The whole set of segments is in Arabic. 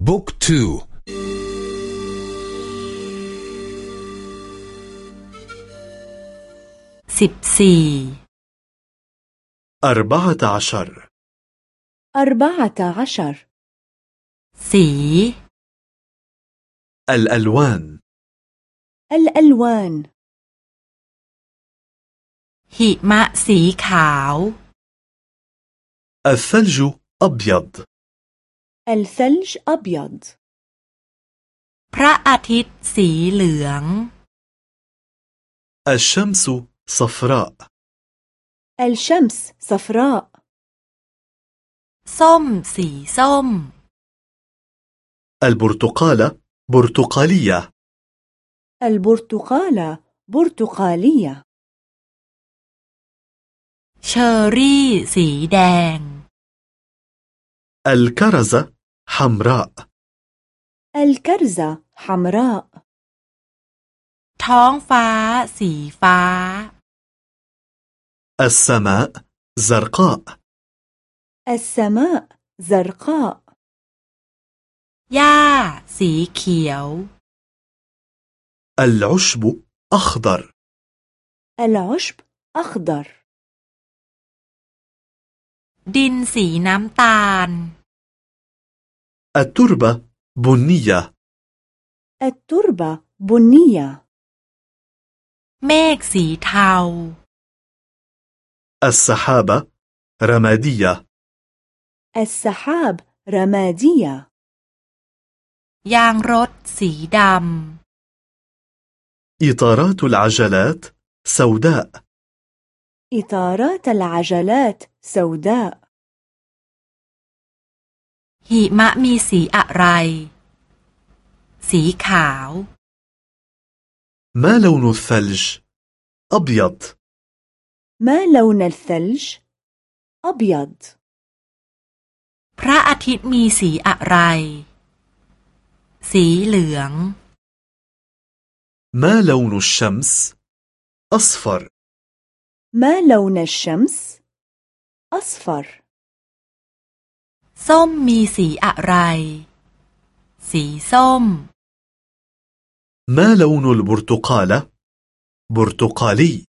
book two. สิบสี่. أربعة عشر. أربعة عشر. สี. الألوان. الألوان. หิมะสีขาว. الثلج أبيض. الثلج أبيض พระอาทิตย์สีเหลือง الشمس صفراء الشمس صفراء ส้มสีส้ม البرتقالة برتقالية البرتقالة برتقالية เชอร์รี่สีแดง الكرزة حمراء الكرزة حمراء ท้องฟ้าสีฟ้า السماء زرقاء السماء زرقاء หญ้าสีเขียว العشب أخضر العشب أخضر ดินสีน้ำตาล التربة بنية التربة بنية เมฆสีเทา السحابة رمادية السحاب رمادية ยางรถสีด إطارات العجلات سوداء إطارات العجلات سوداء ำ หิมะมีสีอะไร สีขาว ما لون الثلج؟ أبيض ما لون الثلج؟ أبيض พระอาทิตย์มีสีอะไร สีเหลือง ما لون الشمس؟ أصفر ما لون الشمس؟ أصفر ส้มมีสีอะไร สีส้ม ما لون البرتقالة؟ برتقالي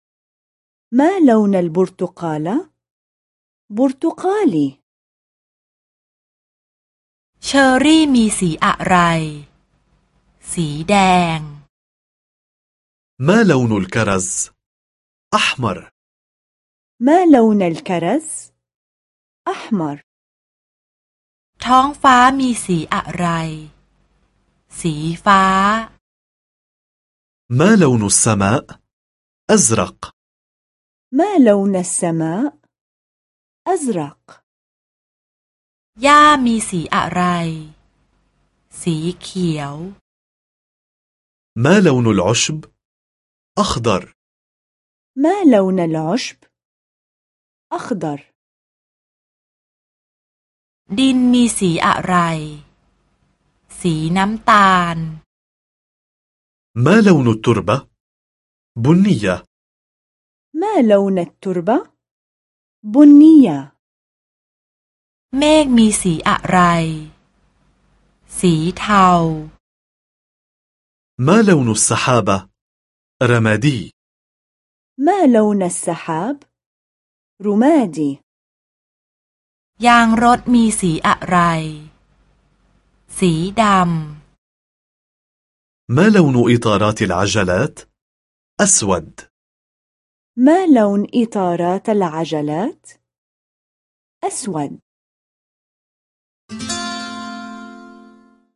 ما لون البرتقالة؟ برتقالي เชอร์รี่มีสีอะไร สีแดง ما لون الكرز؟ أحمر ما لون الكرز؟ أحمر ท้องฟ้ามีสีอะไร สีฟ้า ما لون السماء؟ أزرق ما لون السماء؟ أزرق หญ้ามีสีอะไร สีเขียว ما لون العشب؟ أخضر ما لون العشب؟ أخضر ดินมีสีอะไร สีน้ำตาล ما لون التربة؟ بنية ما لون التربة؟ بنية เมฆมีสีอะไร สีเทา ما لون السحابة؟ رمادي ما لون السحاب؟ رمادي ยางรถมีสีอะไร สีด ما لون إطارات العجلات؟ أسود ما لون إطارات العجلات؟ أسود